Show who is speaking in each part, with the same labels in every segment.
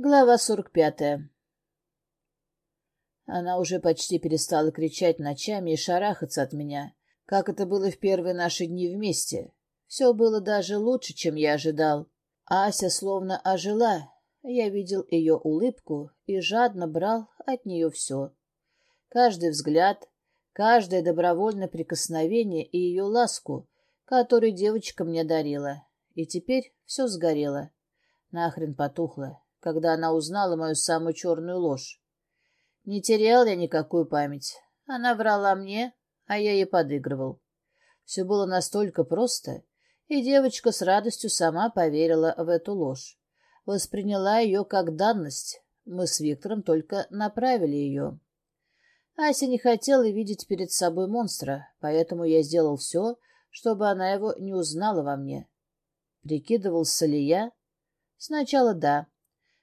Speaker 1: Глава сорок пятая. Она уже почти перестала кричать ночами и шарахаться от меня, как это было в первые наши дни вместе. Все было даже лучше, чем я ожидал. Ася словно ожила. Я видел ее улыбку и жадно брал от нее все. Каждый взгляд, каждое добровольное прикосновение и ее ласку, которую девочка мне дарила. И теперь все сгорело. Нахрен потухло когда она узнала мою самую черную ложь. Не терял я никакую память. Она врала мне, а я ей подыгрывал. Все было настолько просто, и девочка с радостью сама поверила в эту ложь. Восприняла ее как данность. Мы с Виктором только направили ее. Ася не хотела видеть перед собой монстра, поэтому я сделал все, чтобы она его не узнала во мне. Прикидывался ли я? Сначала да,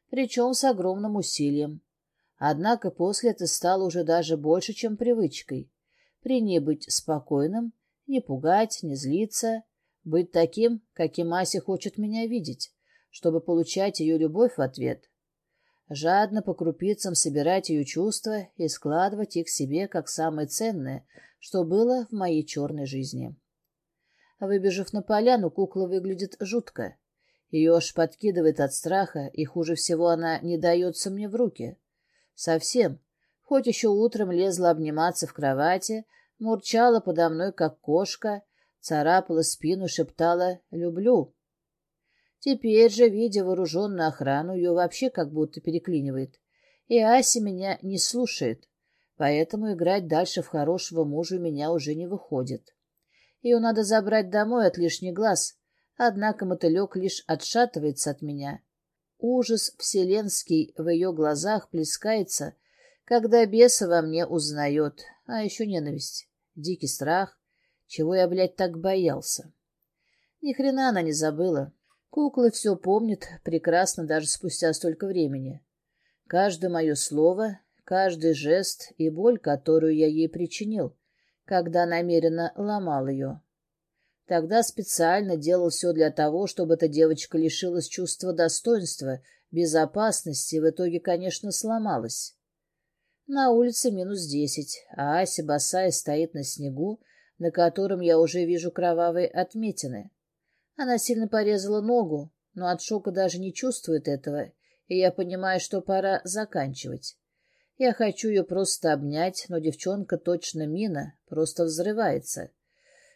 Speaker 1: причем с огромным усилием. Однако после это стало уже даже больше, чем привычкой. При ней быть спокойным, не пугать, не злиться, быть таким, каким Ася хочет меня видеть, чтобы получать ее любовь в ответ. Жадно по крупицам собирать ее чувства и складывать их себе как самое ценное, что было в моей черной жизни. Выбежав на поляну, кукла выглядит жутко. Ее аж подкидывает от страха, и хуже всего она не дается мне в руки. Совсем. Хоть еще утром лезла обниматься в кровати, мурчала подо мной, как кошка, царапала спину, шептала «люблю». Теперь же, видя вооруженную охрану, ее вообще как будто переклинивает. И Ася меня не слушает, поэтому играть дальше в хорошего мужа у меня уже не выходит. Ее надо забрать домой от лишних глаз, Однако мотылек лишь отшатывается от меня. Ужас вселенский в ее глазах плескается, когда беса во мне узнает, а еще ненависть, дикий страх, чего я, блядь, так боялся. Ни хрена она не забыла. Кукла все помнит прекрасно даже спустя столько времени. Каждое мое слово, каждый жест и боль, которую я ей причинил, когда намеренно ломал ее. Тогда специально делал все для того, чтобы эта девочка лишилась чувства достоинства, безопасности и в итоге, конечно, сломалась. На улице минус десять, а Ася босая стоит на снегу, на котором я уже вижу кровавые отметины. Она сильно порезала ногу, но от шока даже не чувствует этого, и я понимаю, что пора заканчивать. Я хочу ее просто обнять, но девчонка точно мина, просто взрывается.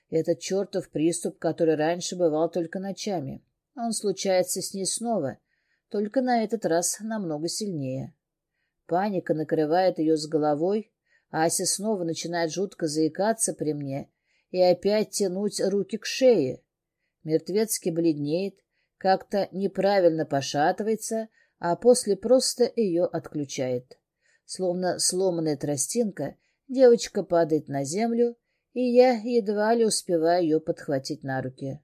Speaker 1: Этот чертов приступ, который раньше бывал только ночами. Он случается с ней снова, только на этот раз намного сильнее. Паника накрывает ее с головой, Ася снова начинает жутко заикаться при мне и опять тянуть руки к шее. Мертвецки бледнеет, как-то неправильно пошатывается, а после просто ее отключает. Словно сломанная тростинка, девочка падает на землю, и я едва ли успеваю ее подхватить на руки.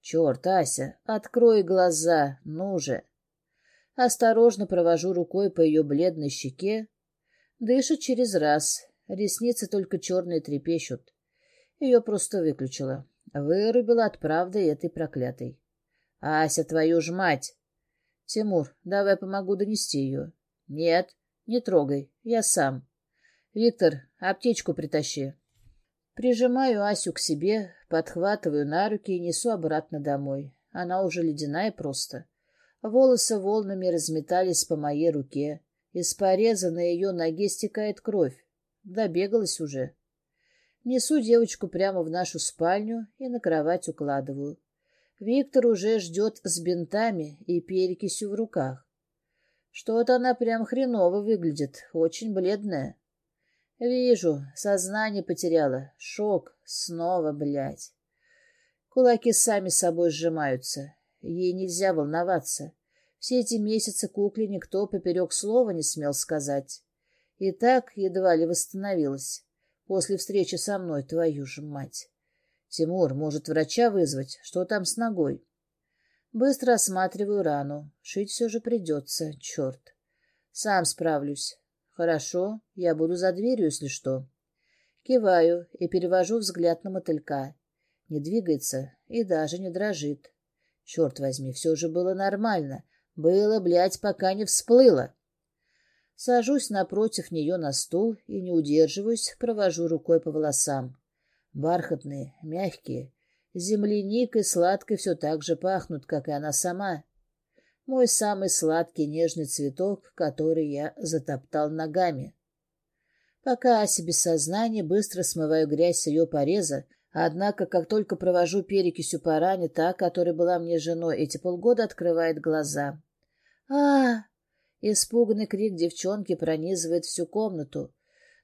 Speaker 1: «Черт, Ася, открой глаза, ну же!» Осторожно провожу рукой по ее бледной щеке. Дышит через раз, ресницы только черные трепещут. Ее просто выключила. Вырубила от правды этой проклятой. «Ася, твою ж мать!» «Тимур, давай помогу донести ее». «Нет, не трогай, я сам». «Виктор, аптечку притащи». Прижимаю Асю к себе, подхватываю на руки и несу обратно домой. Она уже ледяная просто. Волосы волнами разметались по моей руке. Из пореза на ее ноге стекает кровь. Добегалась уже. Несу девочку прямо в нашу спальню и на кровать укладываю. Виктор уже ждет с бинтами и перекисью в руках. Что-то она прям хреново выглядит, очень бледная. Вижу, сознание потеряла. Шок. Снова, блядь. Кулаки сами собой сжимаются. Ей нельзя волноваться. Все эти месяцы кукле никто поперек слова не смел сказать. И так едва ли восстановилась. После встречи со мной, твою же мать. Тимур, может, врача вызвать? Что там с ногой? Быстро осматриваю рану. Шить все же придется, черт. Сам справлюсь. «Хорошо, я буду за дверью, если что». Киваю и перевожу взгляд на мотылька. Не двигается и даже не дрожит. Черт возьми, все же было нормально. Было, блядь, пока не всплыло. Сажусь напротив нее на стул и, не удерживаюсь, провожу рукой по волосам. Бархатные, мягкие, земляникой сладкой все так же пахнут, как и она сама. Мой самый сладкий нежный цветок, который я затоптал ногами. Пока Ася без сознания, быстро смываю грязь с ее пореза, однако, как только провожу перекисью по ране, та, которая была мне женой эти полгода, открывает глаза а Испуганный крик девчонки пронизывает всю комнату.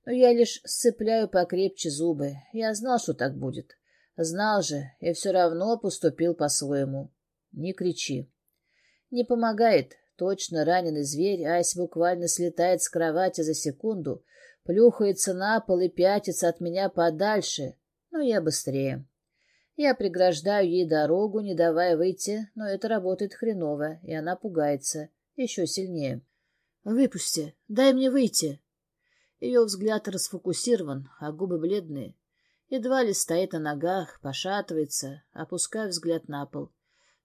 Speaker 1: Но я лишь сцепляю покрепче зубы. Я знал, что так будет. Знал же, и все равно поступил по-своему. Не кричи. Не помогает. Точно раненый зверь, Ась буквально слетает с кровати за секунду, плюхается на пол и пятится от меня подальше. Но я быстрее. Я преграждаю ей дорогу, не давая выйти, но это работает хреново, и она пугается еще сильнее. «Выпусти! Дай мне выйти!» Ее взгляд расфокусирован, а губы бледные. Едва ли стоит на ногах, пошатывается, опуская взгляд на пол.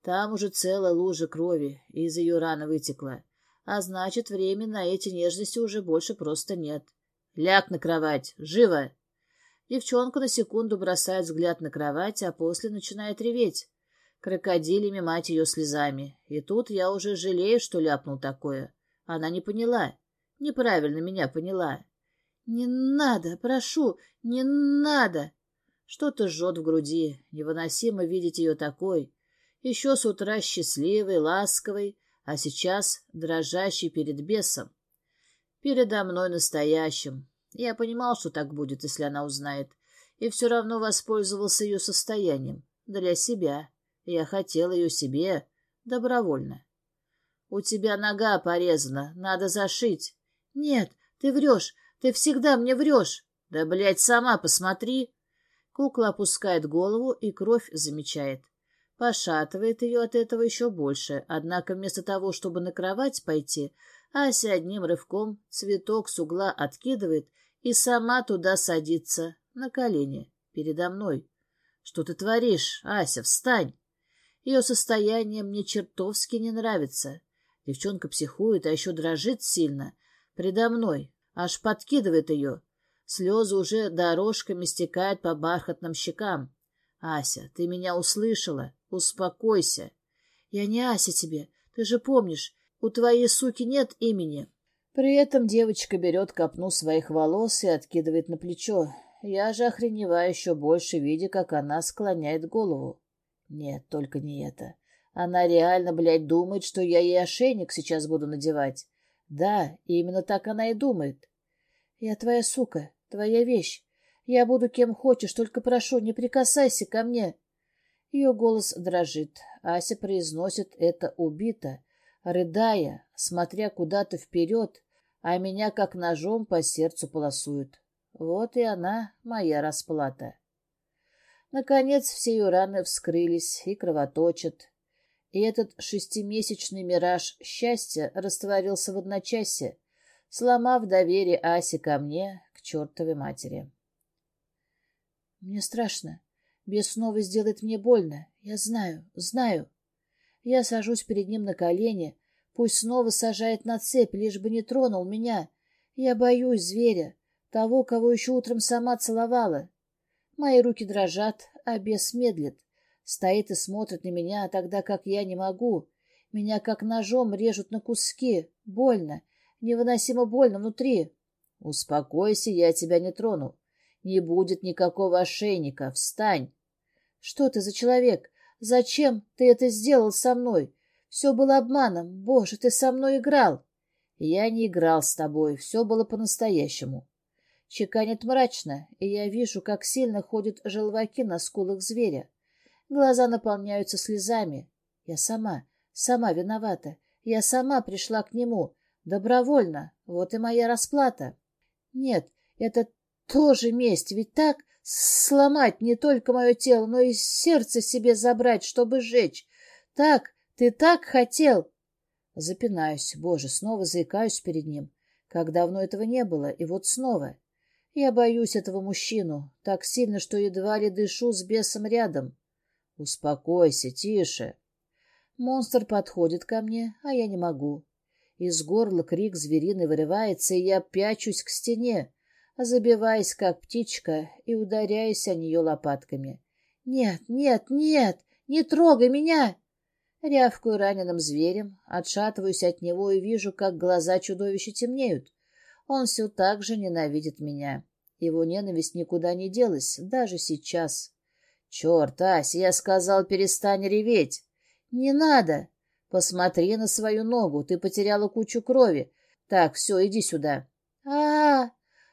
Speaker 1: Там уже целая лужа крови из ее раны вытекла. А значит, времени на эти нежности уже больше просто нет. «Ляг на кровать! Живо!» Девчонка на секунду бросает взгляд на кровать, а после начинает реветь крокодилями мать ее слезами. И тут я уже жалею, что ляпнул такое. Она не поняла. Неправильно меня поняла. «Не надо, прошу, не надо!» Что-то жжет в груди. Невыносимо видеть ее такой. Еще с утра счастливой, ласковой, а сейчас дрожащей перед бесом. Передо мной настоящим. Я понимал, что так будет, если она узнает, и все равно воспользовался ее состоянием. Для себя. Я хотел ее себе добровольно. У тебя нога порезана, надо зашить. Нет, ты врешь, ты всегда мне врешь. Да, блядь, сама посмотри. Кукла опускает голову и кровь замечает. Пошатывает ее от этого еще больше, однако вместо того, чтобы на кровать пойти, Ася одним рывком цветок с угла откидывает и сама туда садится, на колени, передо мной. Что ты творишь, Ася, встань! Ее состояние мне чертовски не нравится. Девчонка психует, а еще дрожит сильно. Предо мной. Аж подкидывает ее. Слезы уже дорожками стекают по бархатным щекам. «Ася, ты меня услышала? Успокойся!» «Я не Ася тебе. Ты же помнишь, у твоей суки нет имени». При этом девочка берет копну своих волос и откидывает на плечо. Я же охреневаю еще больше, видя, как она склоняет голову. Нет, только не это. Она реально, блядь, думает, что я ей ошейник сейчас буду надевать. Да, именно так она и думает. Я твоя сука, твоя вещь. Я буду кем хочешь, только прошу, не прикасайся ко мне. Ее голос дрожит. Ася произносит это убито, рыдая, смотря куда-то вперед, а меня как ножом по сердцу полосует. Вот и она, моя расплата. Наконец все ее раны вскрылись и кровоточат. И этот шестимесячный мираж счастья растворился в одночасье, сломав доверие Аси ко мне, к чертовой матери. Мне страшно. Бес снова сделает мне больно. Я знаю, знаю. Я сажусь перед ним на колени. Пусть снова сажает на цепь, лишь бы не тронул меня. Я боюсь зверя, того, кого еще утром сама целовала. Мои руки дрожат, а бес медлит. Стоит и смотрит на меня, тогда как я не могу. Меня как ножом режут на куски. Больно. Невыносимо больно внутри. Успокойся, я тебя не трону. Не будет никакого ошейника. Встань. Что ты за человек? Зачем ты это сделал со мной? Все было обманом. Боже, ты со мной играл. Я не играл с тобой. Все было по-настоящему. Чеканит мрачно, и я вижу, как сильно ходят желваки на скулах зверя. Глаза наполняются слезами. Я сама, сама виновата. Я сама пришла к нему. Добровольно. Вот и моя расплата. Нет, это тоже месть, ведь так сломать не только мое тело, но и сердце себе забрать, чтобы сжечь. Так, ты так хотел. Запинаюсь, боже, снова заикаюсь перед ним. Как давно этого не было, и вот снова. Я боюсь этого мужчину так сильно, что едва ли дышу с бесом рядом. Успокойся, тише. Монстр подходит ко мне, а я не могу. Из горла крик звериный вырывается, и я пячусь к стене, забиваясь, как птичка, и ударяюсь о нее лопатками. «Нет, нет, нет! Не трогай меня!» Рявкаю раненым зверем, отшатываюсь от него и вижу, как глаза чудовища темнеют. Он все так же ненавидит меня. Его ненависть никуда не делась, даже сейчас. «Черт, Ась, я сказал, перестань реветь!» «Не надо! Посмотри на свою ногу, ты потеряла кучу крови. Так, все, иди сюда!» а, -а, -а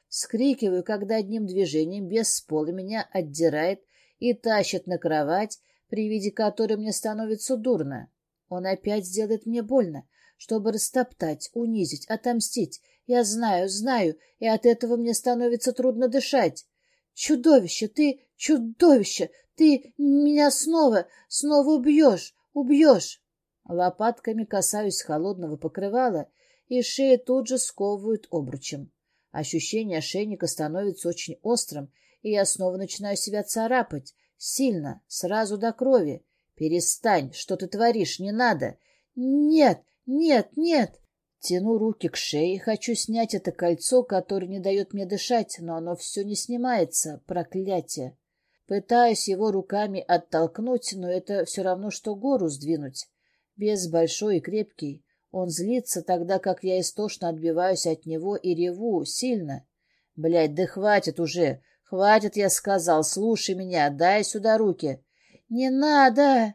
Speaker 1: Скрикиваю, когда одним движением без пола меня отдирает и тащит на кровать, при виде которой мне становится дурно. Он опять сделает мне больно, чтобы растоптать, унизить, отомстить. Я знаю, знаю, и от этого мне становится трудно дышать. Чудовище, ты, чудовище, ты меня снова, снова убьешь, убьешь. Лопатками касаюсь холодного покрывала, и шея тут же сковывают обручем. Ощущение ошейника становится очень острым, и я снова начинаю себя царапать, Сильно, сразу до крови. Перестань, что ты творишь, не надо. Нет, нет, нет. Тяну руки к шее, хочу снять это кольцо, которое не дает мне дышать, но оно все не снимается, проклятие. Пытаюсь его руками оттолкнуть, но это все равно, что гору сдвинуть. Без большой и крепкий. Он злится, тогда как я истошно отбиваюсь от него и реву, сильно. Блядь, да хватит уже. «Хватит, я сказал, слушай меня, дай сюда руки». «Не надо!»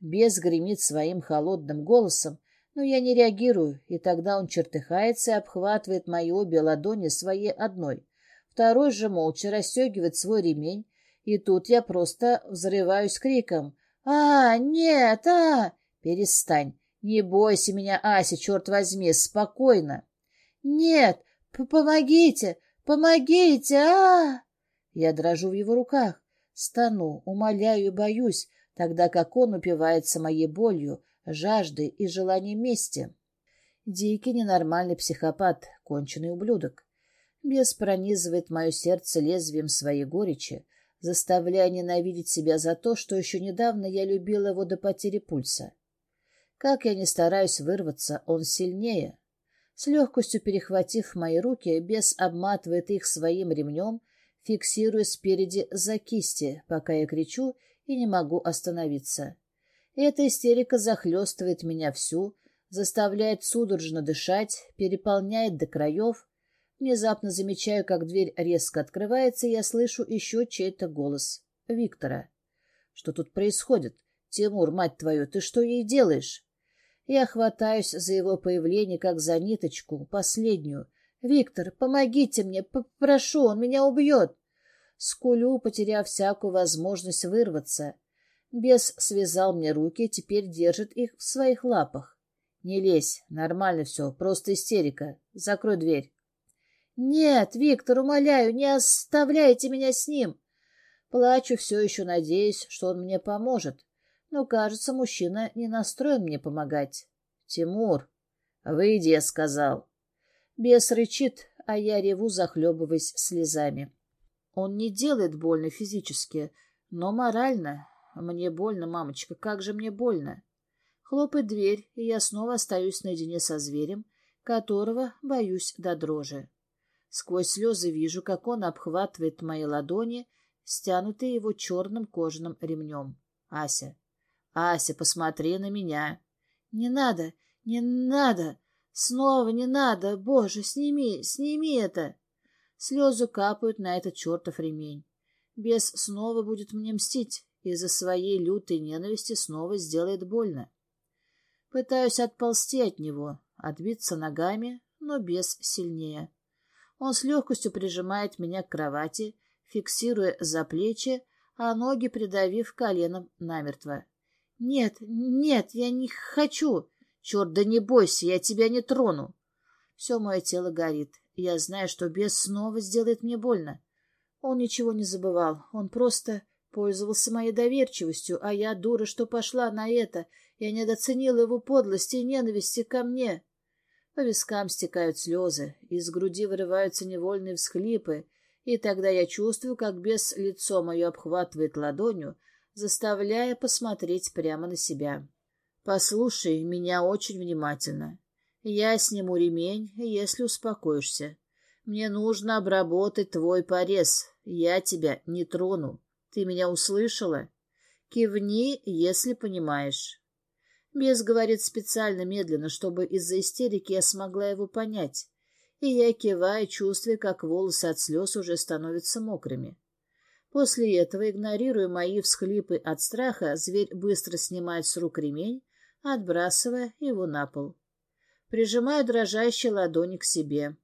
Speaker 1: Бес гремит своим холодным голосом, но я не реагирую, и тогда он чертыхается и обхватывает мои обе ладони своей одной. Второй же молча расстегивает свой ремень, и тут я просто взрываюсь криком. «А, нет, а!» «Перестань! Не бойся меня, Ася, черт возьми, спокойно!» «Нет, помогите! Помогите! а, я дрожу в его руках, стану, умоляю и боюсь, тогда как он упивается моей болью, жаждой и желанием мести. Дикий ненормальный психопат, конченый ублюдок. Бес пронизывает мое сердце лезвием своей горечи, заставляя ненавидеть себя за то, что еще недавно я любила его до потери пульса. Как я не стараюсь вырваться, он сильнее. С легкостью перехватив мои руки, бес обматывает их своим ремнем фиксируя спереди за кисти, пока я кричу и не могу остановиться. Эта истерика захлестывает меня всю, заставляет судорожно дышать, переполняет до краев. Внезапно замечаю, как дверь резко открывается, и я слышу еще чей-то голос. Виктора. Что тут происходит? Тимур, мать твою, ты что ей делаешь? Я хватаюсь за его появление, как за ниточку, последнюю, «Виктор, помогите мне, прошу, он меня убьет!» Скулю, потеряв всякую возможность вырваться. Бес связал мне руки, теперь держит их в своих лапах. «Не лезь, нормально все, просто истерика. Закрой дверь». «Нет, Виктор, умоляю, не оставляйте меня с ним!» Плачу, все еще надеюсь, что он мне поможет. Но, кажется, мужчина не настроен мне помогать. «Тимур, выйди», — я сказал. Бес рычит, а я реву, захлебываясь слезами. Он не делает больно физически, но морально. Мне больно, мамочка, как же мне больно. Хлопает дверь, и я снова остаюсь наедине со зверем, которого боюсь до дрожи. Сквозь слезы вижу, как он обхватывает мои ладони, стянутые его черным кожаным ремнем. Ася. Ася, посмотри на меня. Не надо, не надо. Снова не надо! Боже, сними, сними это! Слезы капают на этот чертов ремень. Бес снова будет мне мстить, из-за своей лютой ненависти снова сделает больно. Пытаюсь отползти от него, отбиться ногами, но бес сильнее. Он с легкостью прижимает меня к кровати, фиксируя за плечи, а ноги придавив коленом намертво. «Нет, нет, я не хочу!» Черт, да не бойся, я тебя не трону. Все мое тело горит. Я знаю, что бес снова сделает мне больно. Он ничего не забывал. Он просто пользовался моей доверчивостью, а я, дура, что пошла на это. Я недооценила его подлости и ненависти ко мне. По вискам стекают слезы, из груди вырываются невольные всхлипы, и тогда я чувствую, как бес лицо мое обхватывает ладонью, заставляя посмотреть прямо на себя. Послушай меня очень внимательно. Я сниму ремень, если успокоишься. Мне нужно обработать твой порез. Я тебя не трону. Ты меня услышала? Кивни, если понимаешь. Бес говорит специально медленно, чтобы из-за истерики я смогла его понять. И я киваю, чувствуя, как волосы от слез уже становятся мокрыми. После этого, игнорируя мои всхлипы от страха, зверь быстро снимает с рук ремень, отбрасывая его на пол. Прижимаю дрожащие ладони к себе.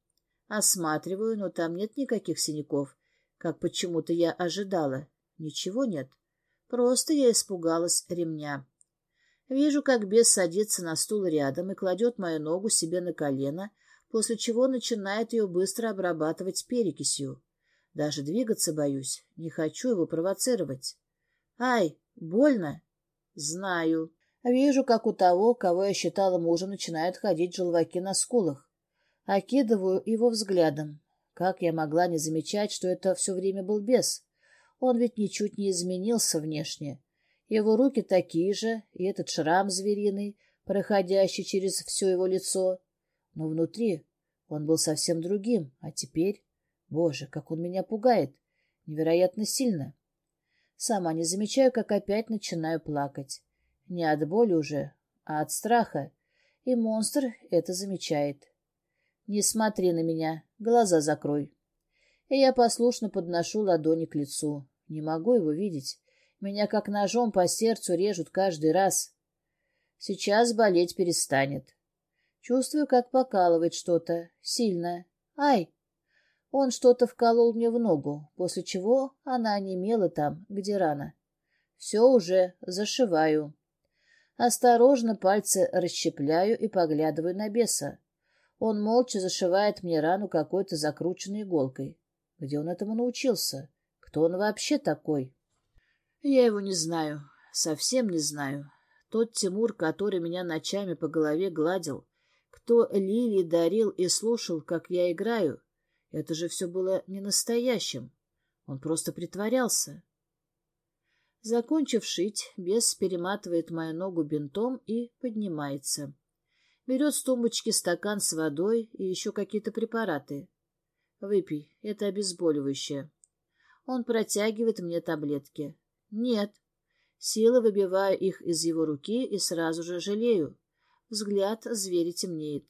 Speaker 1: Осматриваю, но там нет никаких синяков, как почему-то я ожидала. Ничего нет. Просто я испугалась ремня. Вижу, как бес садится на стул рядом и кладет мою ногу себе на колено, после чего начинает ее быстро обрабатывать перекисью. Даже двигаться боюсь, не хочу его провоцировать. Ай, больно? Знаю. Вижу, как у того, кого я считала мужем, начинают ходить желваки на скулах. Окидываю его взглядом. Как я могла не замечать, что это все время был бес? Он ведь ничуть не изменился внешне. Его руки такие же, и этот шрам звериный, проходящий через все его лицо. Но внутри он был совсем другим, а теперь... Боже, как он меня пугает! Невероятно сильно. Сама не замечаю, как опять начинаю плакать. Не от боли уже, а от страха. И монстр это замечает. Не смотри на меня, глаза закрой. И я послушно подношу ладони к лицу. Не могу его видеть. Меня как ножом по сердцу режут каждый раз. Сейчас болеть перестанет. Чувствую, как покалывает что-то. Сильно. Ай! Он что-то вколол мне в ногу, после чего она онемела там, где рана. Все уже зашиваю. Осторожно пальцы расщепляю и поглядываю на беса. Он молча зашивает мне рану какой-то закрученной иголкой. Где он этому научился? Кто он вообще такой? Я его не знаю, совсем не знаю. Тот Тимур, который меня ночами по голове гладил, кто лилии дарил и слушал, как я играю, это же все было не настоящим. Он просто притворялся. Закончив шить, бес перематывает мою ногу бинтом и поднимается. Берет с тумбочки стакан с водой и еще какие-то препараты. Выпей, это обезболивающее. Он протягивает мне таблетки. Нет. Силы выбиваю их из его руки и сразу же жалею. Взгляд зверя темнеет.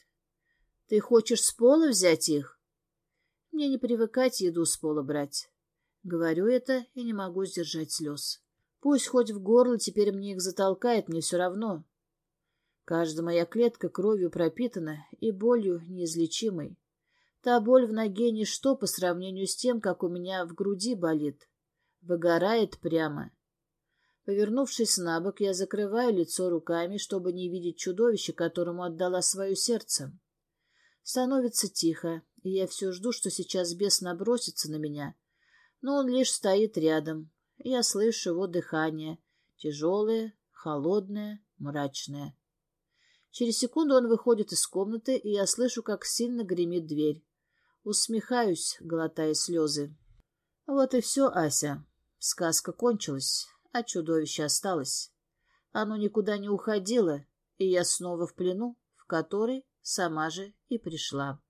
Speaker 1: Ты хочешь с пола взять их? Мне не привыкать еду с пола брать. Говорю это и не могу сдержать слез. Пусть хоть в горло теперь мне их затолкает, мне все равно. Каждая моя клетка кровью пропитана и болью неизлечимой. Та боль в ноге ничто по сравнению с тем, как у меня в груди болит. Выгорает прямо. Повернувшись на бок, я закрываю лицо руками, чтобы не видеть чудовище, которому отдала свое сердце. Становится тихо, и я все жду, что сейчас бес набросится на меня. Но он лишь стоит рядом. Я слышу его дыхание. Тяжелое, холодное, мрачное. Через секунду он выходит из комнаты, и я слышу, как сильно гремит дверь. Усмехаюсь, глотая слезы. Вот и все, Ася. Сказка кончилась, а чудовище осталось. Оно никуда не уходило, и я снова в плену, в который сама же и пришла.